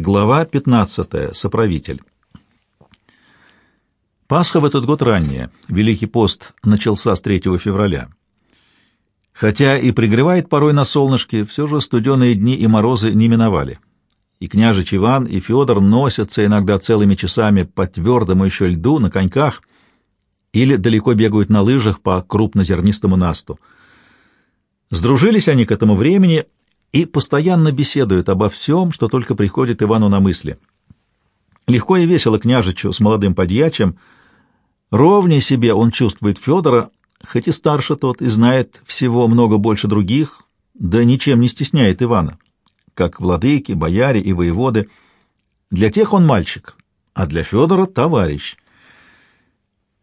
Глава 15. Соправитель. Пасха в этот год ранняя. Великий пост начался с 3 февраля. Хотя и пригревает порой на солнышке, все же студеные дни и морозы не миновали. И княжич Иван, и Федор носятся иногда целыми часами по твердому еще льду на коньках или далеко бегают на лыжах по крупнозернистому насту. Сдружились они к этому времени и постоянно беседуют обо всем, что только приходит Ивану на мысли. Легко и весело княжичу с молодым подьячем, ровнее себе он чувствует Федора, хоть и старше тот, и знает всего много больше других, да ничем не стесняет Ивана, как владыки, бояре и воеводы. Для тех он мальчик, а для Федора — товарищ.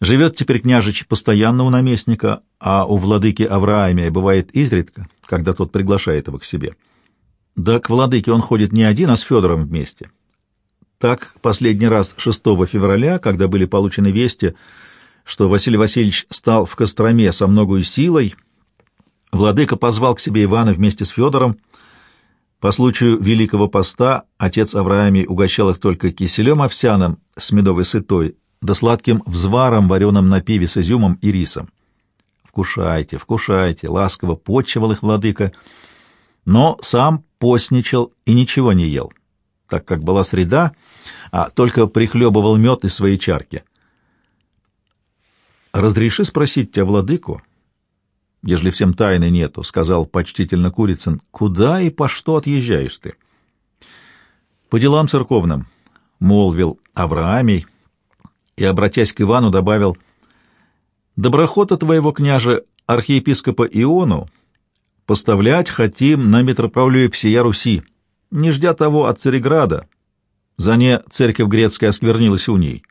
Живет теперь княжич постоянно у наместника, а у владыки Авраамия бывает изредка, когда тот приглашает его к себе. Да к владыке он ходит не один, а с Федором вместе. Так, последний раз 6 февраля, когда были получены вести, что Василий Васильевич стал в Костроме со многой силой, владыка позвал к себе Ивана вместе с Федором. По случаю Великого Поста отец Авраамий угощал их только киселем овсяным с медовой сытой, да сладким взваром, вареным на пиве с изюмом и рисом. «Вкушайте, вкушайте!» — ласково почивал их владыка, но сам постничал и ничего не ел, так как была среда, а только прихлебывал мед из своей чарки. «Разреши спросить тебя, владыку?» «Ежели всем тайны нету», — сказал почтительно Курицын, — «куда и по что отъезжаешь ты?» «По делам церковным», — молвил Авраамий, — и, обратясь к Ивану, добавил, «Доброхота твоего княже архиепископа Иону поставлять хотим на митрополию всея Руси, не ждя того от Цареграда. За не церковь грецкая осквернилась у ней».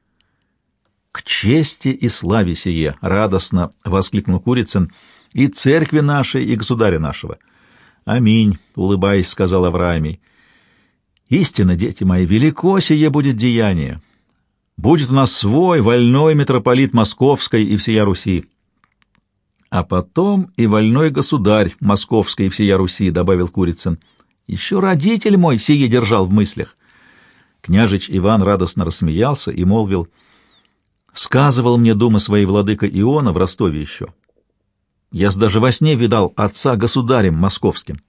«К чести и славе сие!» — радостно воскликнул Курицын. «И церкви нашей, и государя нашего!» «Аминь!» — улыбаясь, сказал Авраамий. «Истинно, дети мои, велико сие будет деяние, Будет у нас свой вольной митрополит Московской и всея Руси. А потом и вольной государь Московской и всея Руси, — добавил Курицын. Еще родитель мой сие держал в мыслях. Княжич Иван радостно рассмеялся и молвил, «Сказывал мне дума своей владыка Иона в Ростове еще. Я даже во сне видал отца государем московским».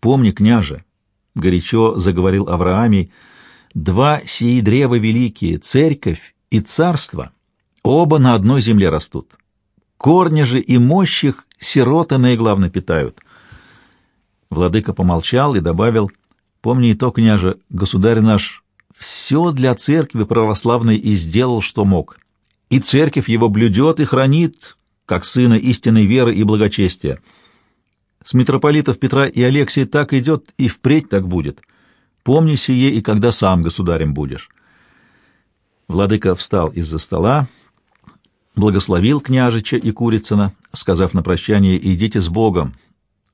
«Помни, княже», — горячо заговорил Авраамий, — Два сии древа великие, церковь и царство, оба на одной земле растут. Корни же и мощь их сироты наиглавно питают. Владыка помолчал и добавил, «Помни и то, княже, государь наш все для церкви православной и сделал, что мог. И церковь его блюдет и хранит, как сына истинной веры и благочестия. С митрополитов Петра и Алексия так идет и впредь так будет». Помни сие и когда сам государем будешь. Владыка встал из-за стола, благословил княжича и Курицына, сказав на прощание «Идите с Богом,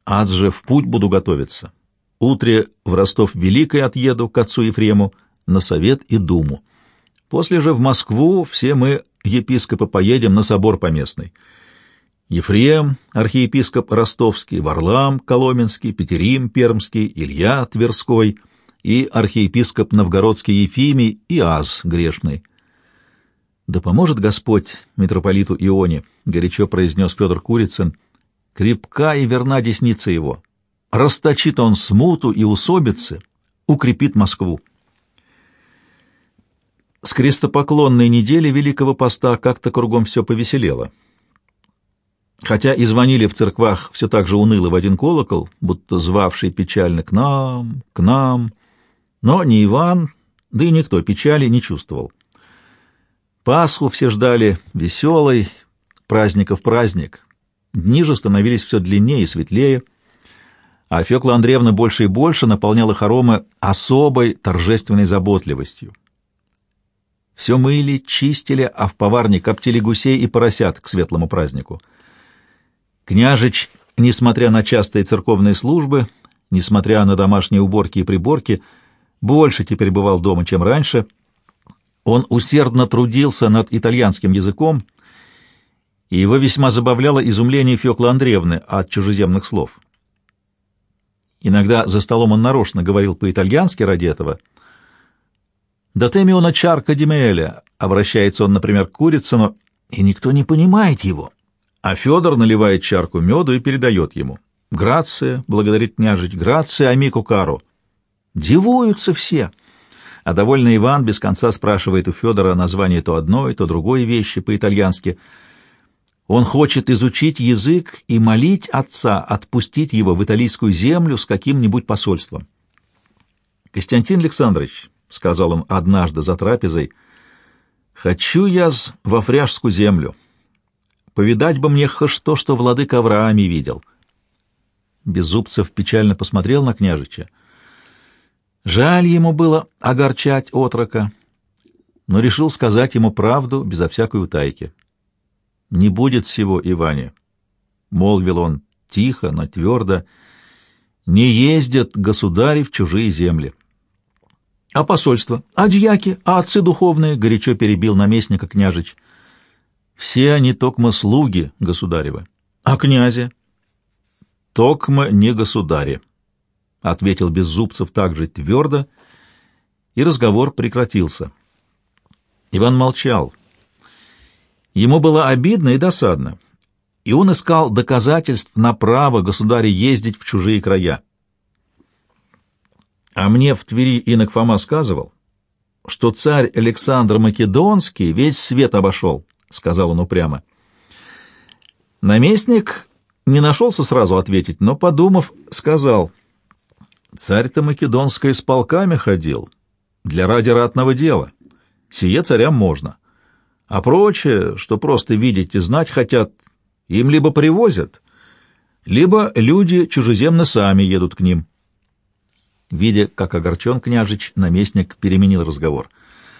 аз же в путь буду готовиться. Утре в Ростов Великой отъеду к отцу Ефрему на совет и думу. После же в Москву все мы, епископы, поедем на собор поместный. Ефрем, архиепископ Ростовский, Варлам Коломенский, Петерим Пермский, Илья Тверской — и архиепископ Новгородский Ефимий и Аз грешный. «Да поможет Господь митрополиту Ионе», — горячо произнес Федор Курицын, — «крепка и верна десница его. Расточит он смуту и усобицы, укрепит Москву». С крестопоклонной недели Великого Поста как-то кругом все повеселело. Хотя и звонили в церквах все так же уныло в один колокол, будто звавший печально «к нам, к нам», но ни Иван, да и никто печали не чувствовал. Пасху все ждали веселой, праздников праздник. Дни же становились все длиннее и светлее, а Фекла Андреевна больше и больше наполняла хоромы особой торжественной заботливостью. Все мыли, чистили, а в поварне коптили гусей и поросят к светлому празднику. Княжич, несмотря на частые церковные службы, несмотря на домашние уборки и приборки, — больше теперь бывал дома, чем раньше. Он усердно трудился над итальянским языком, и его весьма забавляло изумление Фёклы Андреевны от чужеземных слов. Иногда за столом он нарочно говорил по-итальянски ради этого. «Датеми он чарка димеэля», — обращается он, например, к Курицыну, и никто не понимает его. А Федор наливает чарку меду и передает ему. «Грация», — благодарит княжич, — «грация, амику кару». Дивуются все. А довольно Иван без конца спрашивает у Федора название то одной, то другой вещи по-итальянски. Он хочет изучить язык и молить отца отпустить его в италийскую землю с каким-нибудь посольством. «Константин Александрович», — сказал он однажды за трапезой, — «хочу я во фряжскую землю. Повидать бы мне хоть что, что владыка Аврааме видел». Беззубцев печально посмотрел на княжича. Жаль ему было огорчать отрока, но решил сказать ему правду безо всякой утайки. «Не будет всего, Иване», — молвил он тихо, но твердо, — «не ездят государи в чужие земли». «А посольство? А дьяки? А отцы духовные?» — горячо перебил наместника княжич. «Все они токмо слуги государевы. А князи?» «Токмо не государи», — ответил Беззубцев также твердо, и разговор прекратился. Иван молчал. Ему было обидно и досадно, и он искал доказательств на право государя ездить в чужие края. А мне в Твери инок Фома сказывал, что царь Александр Македонский весь свет обошел, — сказал он упрямо. Наместник не нашелся сразу ответить, но, подумав, сказал — Царь-то Македонской с полками ходил, для ради ратного дела. Сие царям можно. А прочее, что просто видеть и знать хотят, им либо привозят, либо люди чужеземно сами едут к ним. Видя, как огорчен княжич, наместник переменил разговор.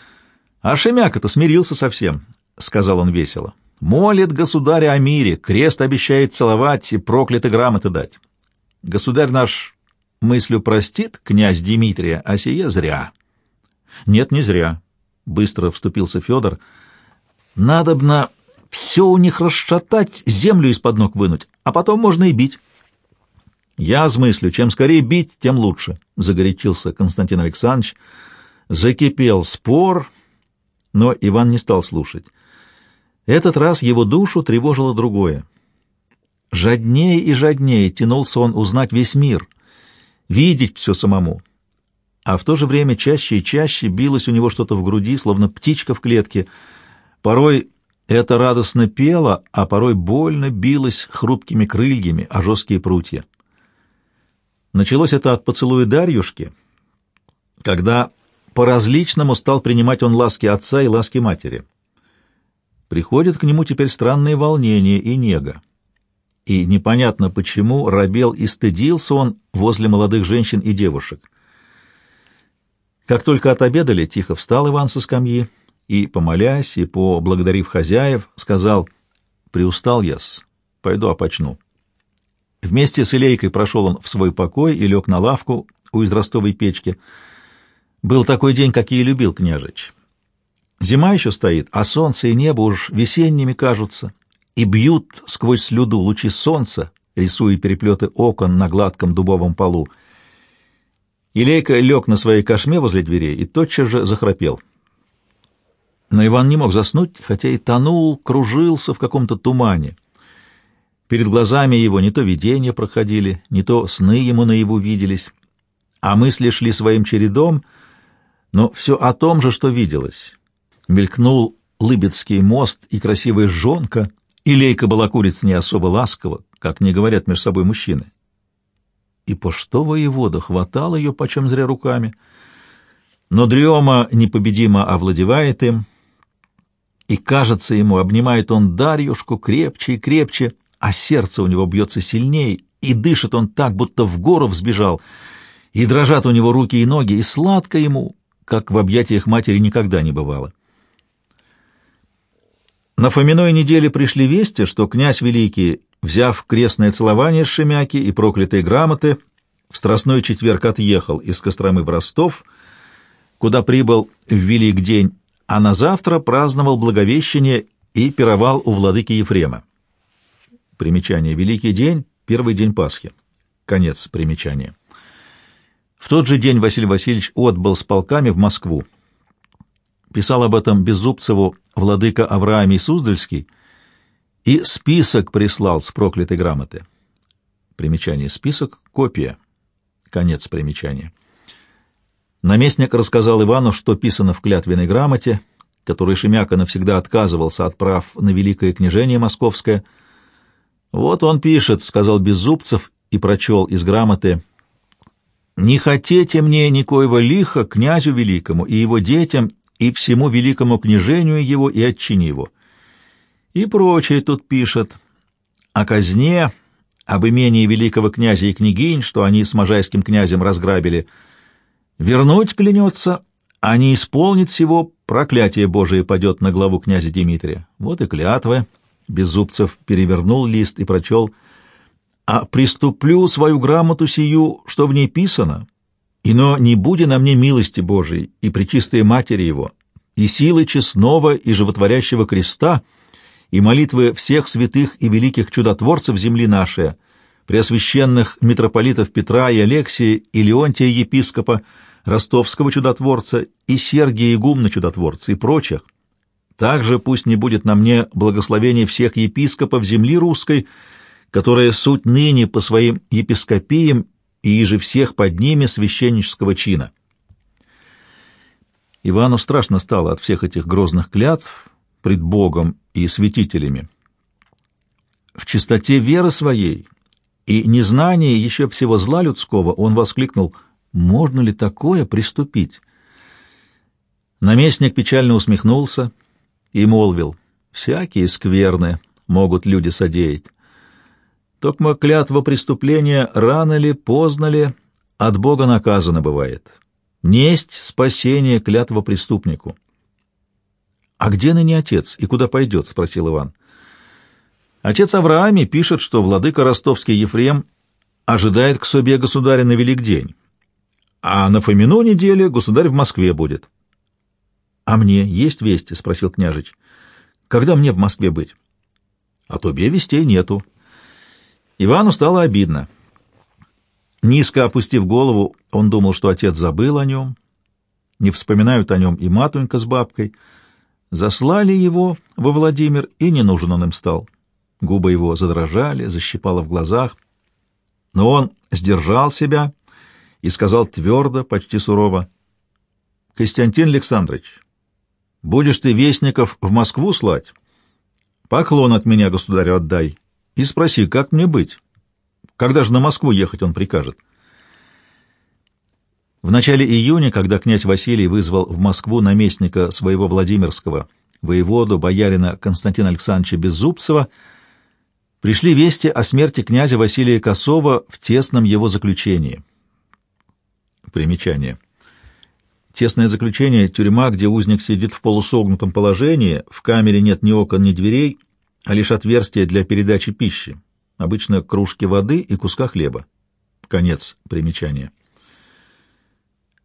— А Шемяка-то смирился совсем, — сказал он весело. — Молит государя о мире, крест обещает целовать и прокляты грамоты дать. Государь наш мыслью простит князь Дмитрия, а сие зря. Нет, не зря, — быстро вступился Федор. Надобно все у них расшатать, землю из-под ног вынуть, а потом можно и бить. Я смыслю, чем скорее бить, тем лучше, — загорячился Константин Александрович. Закипел спор, но Иван не стал слушать. Этот раз его душу тревожило другое. Жаднее и жаднее тянулся он узнать весь мир — видеть все самому. А в то же время чаще и чаще билось у него что-то в груди, словно птичка в клетке. Порой это радостно пело, а порой больно билось хрупкими крыльями о жесткие прутья. Началось это от поцелуя Дарьюшки, когда по-различному стал принимать он ласки отца и ласки матери. Приходит к нему теперь странные волнения и нега и непонятно почему робел и стыдился он возле молодых женщин и девушек. Как только отобедали, тихо встал Иван со скамьи и, помолясь и поблагодарив хозяев, сказал «Приустал я-с, пойду опочну». Вместе с Илейкой прошел он в свой покой и лег на лавку у израстовой печки. Был такой день, какие любил княжич. Зима еще стоит, а солнце и небо уж весенними кажутся, и бьют сквозь слюду лучи солнца, рисуя переплеты окон на гладком дубовом полу. Илейка лег на своей кошме возле дверей и тотчас же захрапел. Но Иван не мог заснуть, хотя и тонул, кружился в каком-то тумане. Перед глазами его не то видения проходили, не то сны ему наяву виделись, а мысли шли своим чередом, но все о том же, что виделось. Мелькнул Лыбецкий мост и красивая жонка — и Лейка Балакурец не особо ласково, как не говорят между собой мужчины. И по что воевода хватал ее почем зря руками. Но дрема непобедимо овладевает им, и, кажется ему, обнимает он Дарьюшку крепче и крепче, а сердце у него бьется сильнее, и дышит он так, будто в гору взбежал, и дрожат у него руки и ноги, и сладко ему, как в объятиях матери никогда не бывало. На Фоминой неделе пришли вести, что князь Великий, взяв крестное целование с Шемяки и проклятые грамоты, в Страстной четверг отъехал из Костромы в Ростов, куда прибыл в Велик день, а на завтра праздновал Благовещение и пировал у владыки Ефрема. Примечание. Великий день — первый день Пасхи. Конец примечания. В тот же день Василий Васильевич отбыл с полками в Москву. Писал об этом Беззубцеву владыка Авраамий Суздальский и список прислал с проклятой грамоты. Примечание список, копия. Конец примечания. Наместник рассказал Ивану, что писано в клятвенной грамоте, которой Шемяка навсегда отказывался от прав на великое княжение московское. «Вот он пишет», — сказал Беззубцев и прочел из грамоты, «Не хотите мне никоего лиха князю великому и его детям и всему великому княжению его и отчине его». И прочее тут пишет о казне, об имении великого князя и княгинь, что они с можайским князем разграбили. Вернуть клянется, а не исполнит всего, проклятие Божие падет на главу князя Дмитрия. Вот и клятва. Беззубцев перевернул лист и прочел «А приступлю свою грамоту сию, что в ней писано, и но не буде на мне милости Божией и причистые матери его, и силы честного и животворящего креста, и молитвы всех святых и великих чудотворцев земли нашей, преосвященных митрополитов Петра и Алексия и Леонтия епископа, ростовского чудотворца и Сергия Игумна чудотворца и прочих. Также пусть не будет на мне благословение всех епископов земли русской, которые суть ныне по своим епископиям и иже всех под ними священнического чина. Ивану страшно стало от всех этих грозных клятв пред Богом и святителями. В чистоте веры своей и незнании еще всего зла людского он воскликнул «Можно ли такое приступить?» Наместник печально усмехнулся и молвил «Всякие скверны могут люди содеять. Токмо клятва преступления рано ли, поздно ли, от Бога наказана бывает. Несть спасение клятва преступнику». «А где ныне отец и куда пойдет?» — спросил Иван. Отец Авраами пишет, что владыка ростовский Ефрем ожидает к себе государя на велик день, а на Фомину неделе государь в Москве будет. — А мне есть вести? — спросил княжич. — Когда мне в Москве быть? — А тебе вестей нету. Ивану стало обидно. Низко опустив голову, он думал, что отец забыл о нем, не вспоминают о нем и матунька с бабкой — Заслали его во Владимир, и не нужен он им стал. Губы его задрожали, защипало в глазах. Но он сдержал себя и сказал твердо, почти сурово, «Константин Александрович, будешь ты вестников в Москву слать? Поклон от меня государю отдай и спроси, как мне быть? Когда же на Москву ехать он прикажет?» В начале июня, когда князь Василий вызвал в Москву наместника своего Владимирского, воеводу, боярина Константина Александровича Беззубцева, пришли вести о смерти князя Василия Косова в тесном его заключении. Примечание. Тесное заключение — тюрьма, где узник сидит в полусогнутом положении, в камере нет ни окон, ни дверей, а лишь отверстия для передачи пищи, обычно кружки воды и куска хлеба. Конец примечания.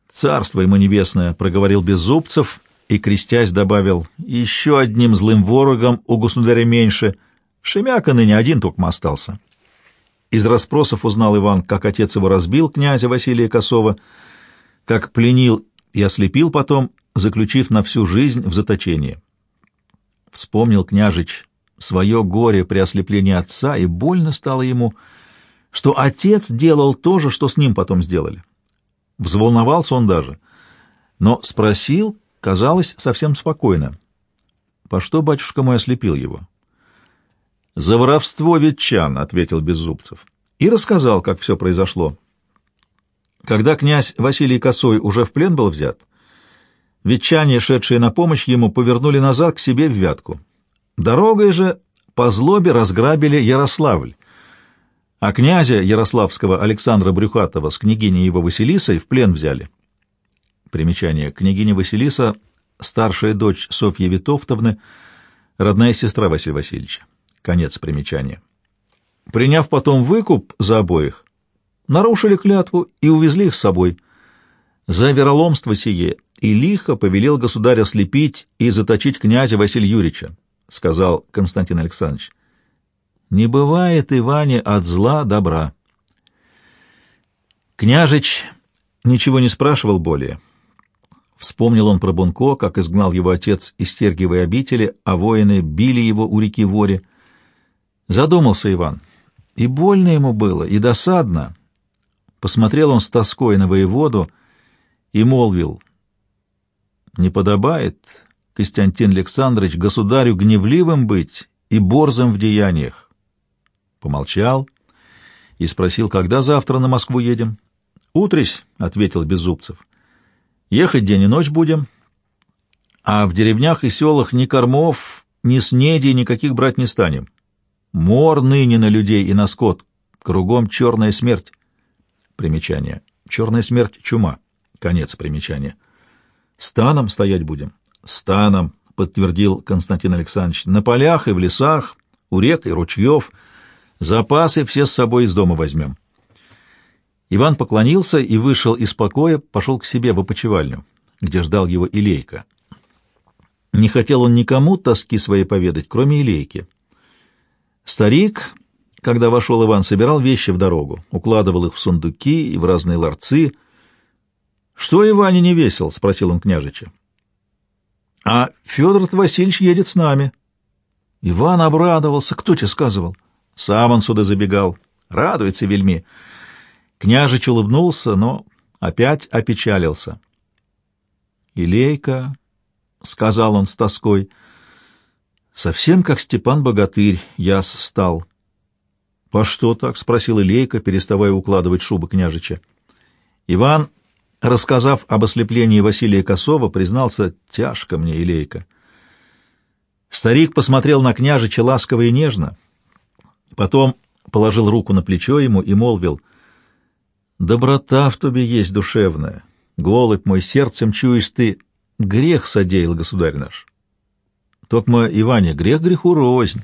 «Царство ему небесное!» — проговорил Беззубцев и, крестясь, добавил, «Еще одним злым ворогом у государя меньше. Шемяка ныне один только остался». Из расспросов узнал Иван, как отец его разбил князя Василия Косова, как пленил и ослепил потом, заключив на всю жизнь в заточении. Вспомнил княжич свое горе при ослеплении отца, и больно стало ему, что отец делал то же, что с ним потом сделали. Взволновался он даже, но спросил, казалось, совсем спокойно. «По что батюшка мой ослепил его?» «За воровство ветчан», — ответил Беззубцев, и рассказал, как все произошло. Когда князь Василий Косой уже в плен был взят, ветчане, шедшие на помощь ему, повернули назад к себе в Вятку. Дорогой же по злобе разграбили Ярославль, а князя Ярославского Александра Брюхатова с княгиней его Василисой в плен взяли. Примечание. Княгиня Василиса — старшая дочь Софьи Витовтовны, родная сестра Василия Васильевича. Конец примечания. Приняв потом выкуп за обоих, нарушили клятву и увезли их с собой. За вероломство сие и лихо повелел государя слепить и заточить князя Василия Юрьевича, сказал Константин Александрович. Не бывает, Иване, от зла добра. Княжич ничего не спрашивал более. Вспомнил он про Бунко, как изгнал его отец из Тергиевой обители, а воины били его у реки Воре. Задумался Иван. И больно ему было, и досадно. Посмотрел он с тоской на воеводу и молвил. «Не подобает, Константин Александрович, государю гневливым быть и борзым в деяниях». Помолчал и спросил, когда завтра на Москву едем. «Утрись», — ответил Беззубцев. «Ехать день и ночь будем, а в деревнях и селах ни кормов, ни снедей никаких брать не станем. Мор ныне на людей и на скот, кругом черная смерть». Примечание. Черная смерть — чума. Конец примечания. Станом стоять будем. Станом, подтвердил Константин Александрович. На полях и в лесах, у рек и ручьев. Запасы все с собой из дома возьмем. Иван поклонился и вышел из покоя, пошел к себе в опочивальню, где ждал его Илейка. Не хотел он никому тоски своей поведать, кроме Илейки. Старик когда вошел Иван, собирал вещи в дорогу, укладывал их в сундуки и в разные ларцы. — Что Иване не весел? — спросил он княжича. — А Федор Васильевич едет с нами. Иван обрадовался. Кто тебе сказывал? Сам он сюда забегал. Радуется вельми. Княжич улыбнулся, но опять опечалился. — Илейка, — сказал он с тоской, — совсем как Степан Богатырь, яс стал. — «По что так?» — спросила Лейка, переставая укладывать шубы княжича. Иван, рассказав об ослеплении Василия Косова, признался «тяжко мне, Илейка». Старик посмотрел на княжича ласково и нежно, потом положил руку на плечо ему и молвил «Доброта в тебе есть душевная, голубь мой, сердцем чуешь ты, грех содеял, государь наш». Токма Иване, грех греху рознь.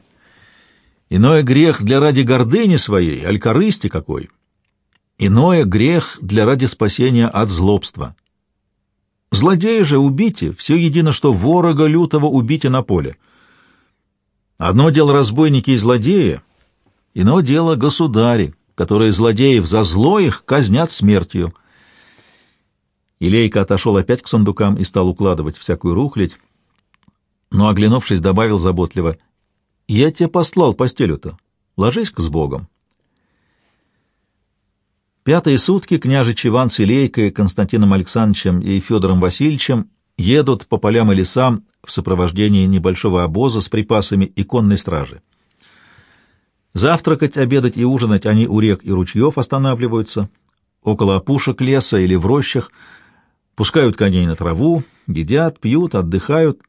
Иное грех для ради гордыни своей, аль корысти какой. Иное грех для ради спасения от злобства. Злодея же убите, все едино, что ворога лютого убите на поле. Одно дело разбойники и злодеи, иное дело государи, которые злодеев за зло их казнят смертью. Илейка отошел опять к сундукам и стал укладывать всякую рухлядь, но, оглянувшись, добавил заботливо — я тебе послал постелю-то. Ложись-ка с Богом. Пятые сутки княжич Иван с Илейкой, Константином Александровичем и Федором Васильевичем едут по полям и лесам в сопровождении небольшого обоза с припасами и конной стражи. Завтракать, обедать и ужинать они у рек и ручьев останавливаются, около опушек леса или в рощах, пускают коней на траву, едят, пьют, отдыхают,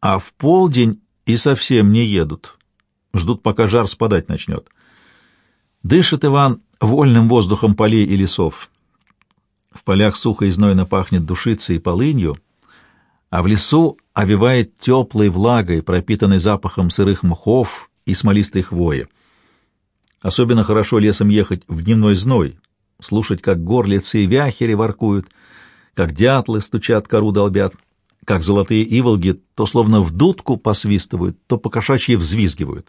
а в полдень и совсем не едут, ждут, пока жар спадать начнет. Дышит Иван вольным воздухом полей и лесов. В полях сухо и знойно пахнет душицей и полынью, а в лесу овивает теплой влагой, пропитанной запахом сырых мхов и смолистой хвои. Особенно хорошо лесом ехать в дневной зной, слушать, как горлицы и вяхери воркуют, как дятлы стучат, кору долбят, как золотые иволги то словно в дудку посвистывают, то по кошачьи взвизгивают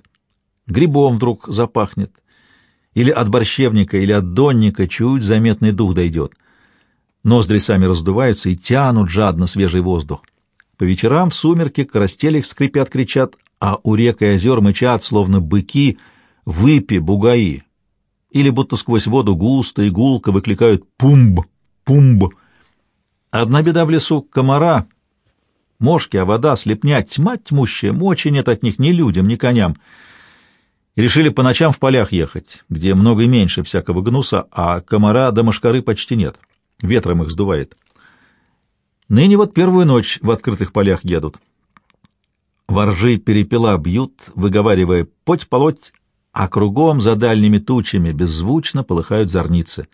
грибом вдруг запахнет, или от борщевника, или от донника чуть заметный дух дойдет. Ноздри сами раздуваются и тянут жадно свежий воздух. По вечерам в сумерке карастелек скрипят, кричат, а у рек и озер мычат, словно быки, выпи, бугаи. Или будто сквозь воду густо и гулко выкликают «пумб! Пумб!». Одна беда в лесу — комара. Мошки, а вода, слепня, тьма тьмущая, мочи нет от них ни людям, ни коням и решили по ночам в полях ехать, где много меньше всякого гнуса, а комара до мошкары почти нет. Ветром их сдувает. Ныне вот первую ночь в открытых полях едут. Воржи перепела бьют, выговаривая «поть-полоть», а кругом за дальними тучами беззвучно полыхают зорницы.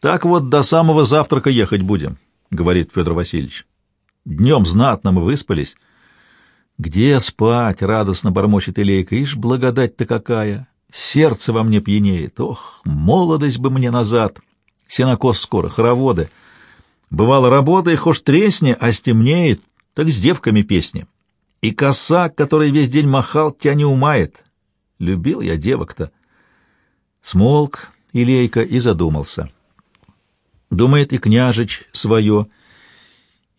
«Так вот до самого завтрака ехать будем», — говорит Федор Васильевич. «Днем знатно мы выспались». «Где спать?» — радостно бормочет Илейка. «Ишь, благодать-то какая! Сердце во мне пьянеет! Ох, молодость бы мне назад! Сенокос скоро, хороводы! Бывало, работай, хошь тресни, а стемнеет, так с девками песни. И коса, который весь день махал, тебя не умает. Любил я девок-то!» Смолк Илейка и задумался. Думает и княжич свое,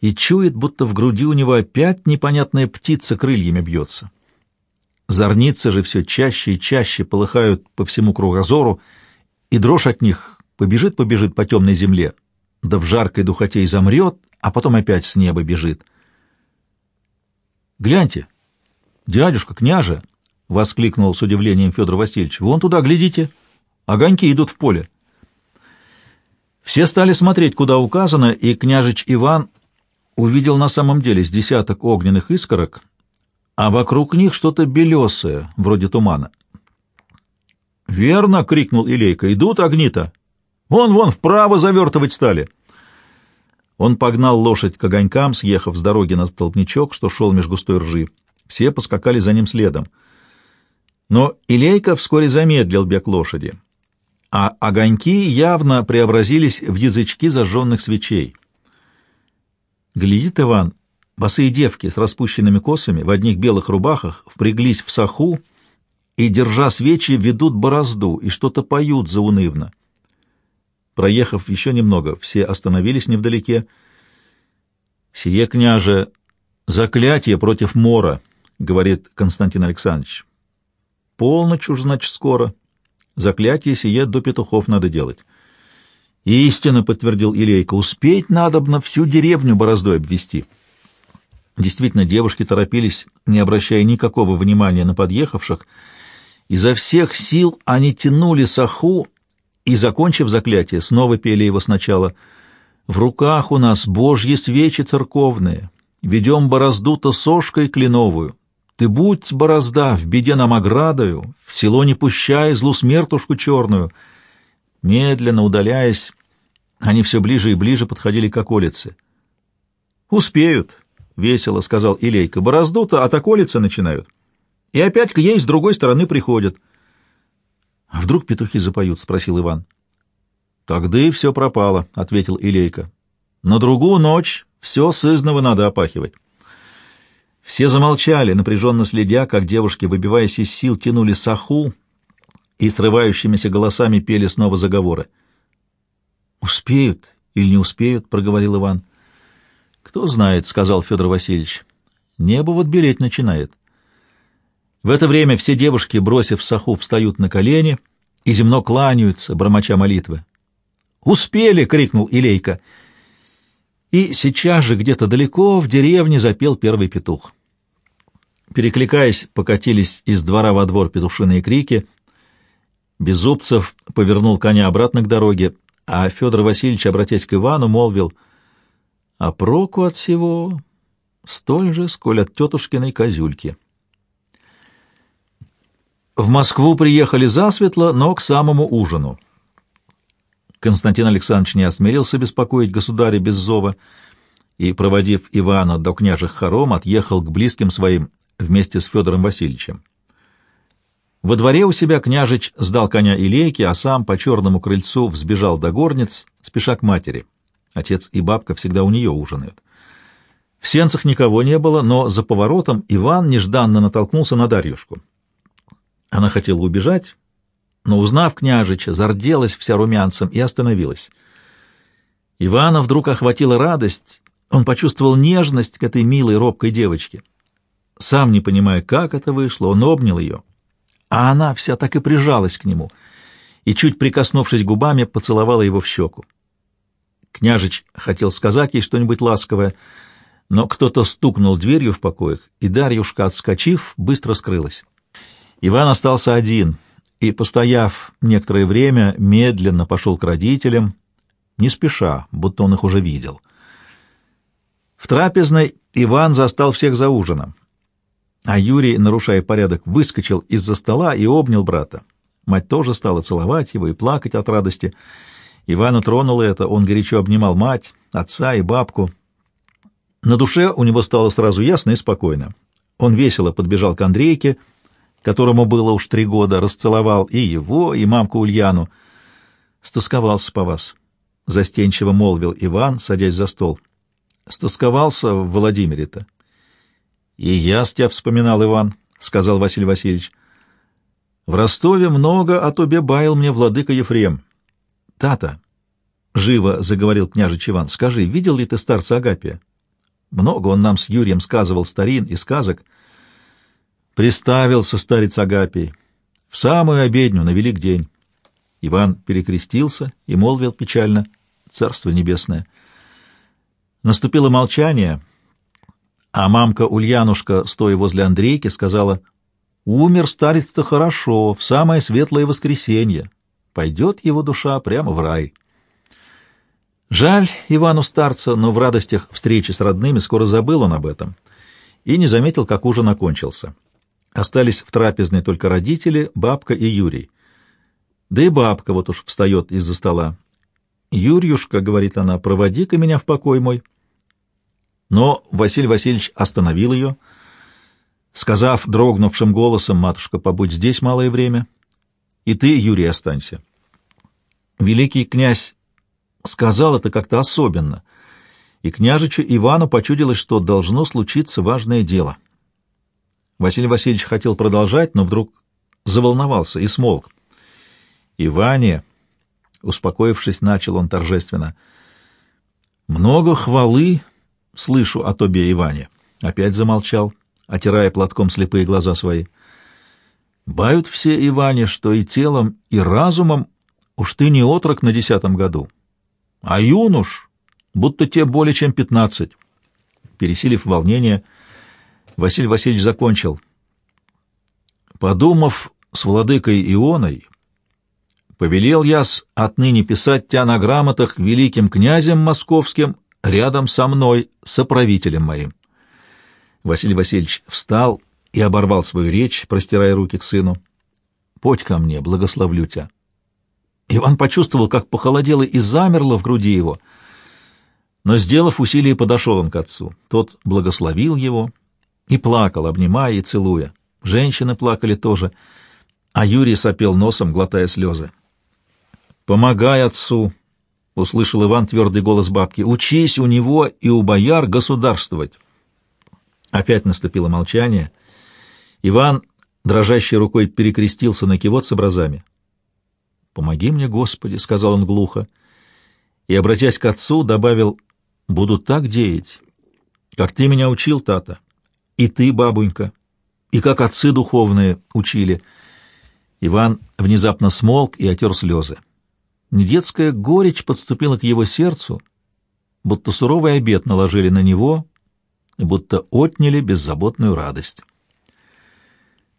и чует, будто в груди у него опять непонятная птица крыльями бьется. Зорницы же все чаще и чаще полыхают по всему кругозору, и дрожь от них побежит-побежит по темной земле, да в жаркой духоте и замрет, а потом опять с неба бежит. «Гляньте, дядюшка, княже!» — воскликнул с удивлением Федор Васильевич. «Вон туда, глядите, огоньки идут в поле». Все стали смотреть, куда указано, и княжич Иван увидел на самом деле с десяток огненных искорок, а вокруг них что-то белесое, вроде тумана. «Верно!» — крикнул Илейка. «Идут огни-то! Вон-вон, вправо завертывать стали!» Он погнал лошадь к огонькам, съехав с дороги на столбнячок, что шел меж густой ржи. Все поскакали за ним следом. Но Илейка вскоре замедлил бег лошади а огоньки явно преобразились в язычки зажженных свечей. Глядит Иван, босые девки с распущенными косами в одних белых рубахах впряглись в саху и, держа свечи, ведут борозду и что-то поют заунывно. Проехав еще немного, все остановились невдалеке. «Сие, княже, заклятие против мора», — говорит Константин Александрович. «Полночь уж, значит, скоро. Заклятие сие до петухов надо делать. Истинно, — подтвердил Илейка, — успеть надобно всю деревню бороздой обвести. Действительно, девушки торопились, не обращая никакого внимания на подъехавших. Изо всех сил они тянули саху и, закончив заклятие, снова пели его сначала. «В руках у нас божьи свечи церковные, ведем борозду-то сошкой кленовую, ты будь, борозда, в беде нам оградою, в село не пущай злу смертушку черную. Медленно удаляясь, они все ближе и ближе подходили к околице. «Успеют», — весело сказал Илейка, — «борозду-то от околицы начинают. И опять к ей с другой стороны приходят». «А вдруг петухи запоют?» — спросил Иван. «Тогда и все пропало», — ответил Илейка. «На другую ночь все сызново надо опахивать». Все замолчали, напряженно следя, как девушки, выбиваясь из сил, тянули саху и срывающимися голосами пели снова заговоры. «Успеют или не успеют?» — проговорил Иван. «Кто знает», — сказал Федор Васильевич. «Небо вот белеть начинает». В это время все девушки, бросив саху, встают на колени и земно кланяются, бормоча молитвы. «Успели!» — крикнул Илейка. И сейчас же где-то далеко в деревне запел первый петух. Перекликаясь, покатились из двора во двор петушиные крики. Беззубцев повернул коня обратно к дороге, а Федор Васильевич, обратясь к Ивану, молвил, «А проку от всего столь же, сколь от тетушкиной козюльки». В Москву приехали засветло, но к самому ужину. Константин Александрович не осмелился беспокоить государя без зова и, проводив Ивана до княжих хором, отъехал к близким своим вместе с Федором Васильевичем. Во дворе у себя княжич сдал коня Илейке, а сам по черному крыльцу взбежал до горниц, спеша к матери. Отец и бабка всегда у нее ужинают. В сенцах никого не было, но за поворотом Иван нежданно натолкнулся на Дарьюшку. Она хотела убежать, но, узнав княжича, зарделась вся румянцем и остановилась. Ивана вдруг охватила радость, он почувствовал нежность к этой милой робкой девочке. Сам не понимая, как это вышло, он обнял ее, а она вся так и прижалась к нему и, чуть прикоснувшись губами, поцеловала его в щеку. Княжич хотел сказать ей что-нибудь ласковое, но кто-то стукнул дверью в покоях, и Дарьюшка, отскочив, быстро скрылась. Иван остался один и, постояв некоторое время, медленно пошел к родителям, не спеша, будто он их уже видел. В трапезной Иван застал всех за ужином. А Юрий, нарушая порядок, выскочил из-за стола и обнял брата. Мать тоже стала целовать его и плакать от радости. Ивана тронуло это, он горячо обнимал мать, отца и бабку. На душе у него стало сразу ясно и спокойно. Он весело подбежал к Андрейке, которому было уж три года, расцеловал и его, и мамку Ульяну. «Стосковался по вас», — застенчиво молвил Иван, садясь за стол. «Стосковался в Владимире-то». «И я с тебя вспоминал, Иван», — сказал Василий Васильевич. «В Ростове много о тебе баял мне владыка Ефрем. Тата, — живо заговорил княжич Иван, — скажи, видел ли ты старца Агапия? Много он нам с Юрием сказывал старин и сказок. Приставился старец Агапий в самую обедню на велик день. Иван перекрестился и молвил печально «Царство небесное». Наступило молчание, а мамка Ульянушка, стоя возле Андрейки, сказала «Умер старец-то хорошо, в самое светлое воскресенье. Пойдет его душа прямо в рай». Жаль Ивану старца, но в радостях встречи с родными скоро забыл он об этом и не заметил, как ужин окончился. Остались в трапезной только родители, бабка и Юрий. Да и бабка вот уж встает из-за стола. «Юрюшка», — говорит она, — «проводи-ка меня в покой мой». Но Василий Васильевич остановил ее, сказав дрогнувшим голосом, «Матушка, побудь здесь малое время, и ты, Юрий, останься». Великий князь сказал это как-то особенно, и княжичу Ивану почудилось, что должно случиться важное дело. Василий Васильевич хотел продолжать, но вдруг заволновался и смолк. «Иване», — успокоившись, начал он торжественно, — «много хвалы слышу о тобе, Иване». Опять замолчал, отирая платком слепые глаза свои. «Бают все, Иване, что и телом, и разумом уж ты не отрок на десятом году, а юнош, будто те более чем пятнадцать». Пересилив волнение, Василий Васильевич закончил. «Подумав с владыкой Ионой, повелел я с отныне писать тебя на грамотах великим князем московским рядом со мной, соправителем моим». Василий Васильевич встал и оборвал свою речь, простирая руки к сыну. «Подь ко мне, благословлю тебя». Иван почувствовал, как похолодело и замерло в груди его. Но, сделав усилие, подошел он к отцу. Тот благословил его и плакал, обнимая и целуя. Женщины плакали тоже, а Юрий сопел носом, глотая слезы. «Помогай отцу!» — услышал Иван твердый голос бабки. «Учись у него и у бояр государствовать!» Опять наступило молчание. Иван, дрожащей рукой, перекрестился на кивот с образами. «Помоги мне, Господи!» — сказал он глухо. И, обратясь к отцу, добавил, «Буду так деять, как ты меня учил, Тата, и ты, бабунька, и как отцы духовные учили». Иван внезапно смолк и отер слезы. Недетская горечь подступила к его сердцу, будто суровый обет наложили на него, будто отняли беззаботную радость.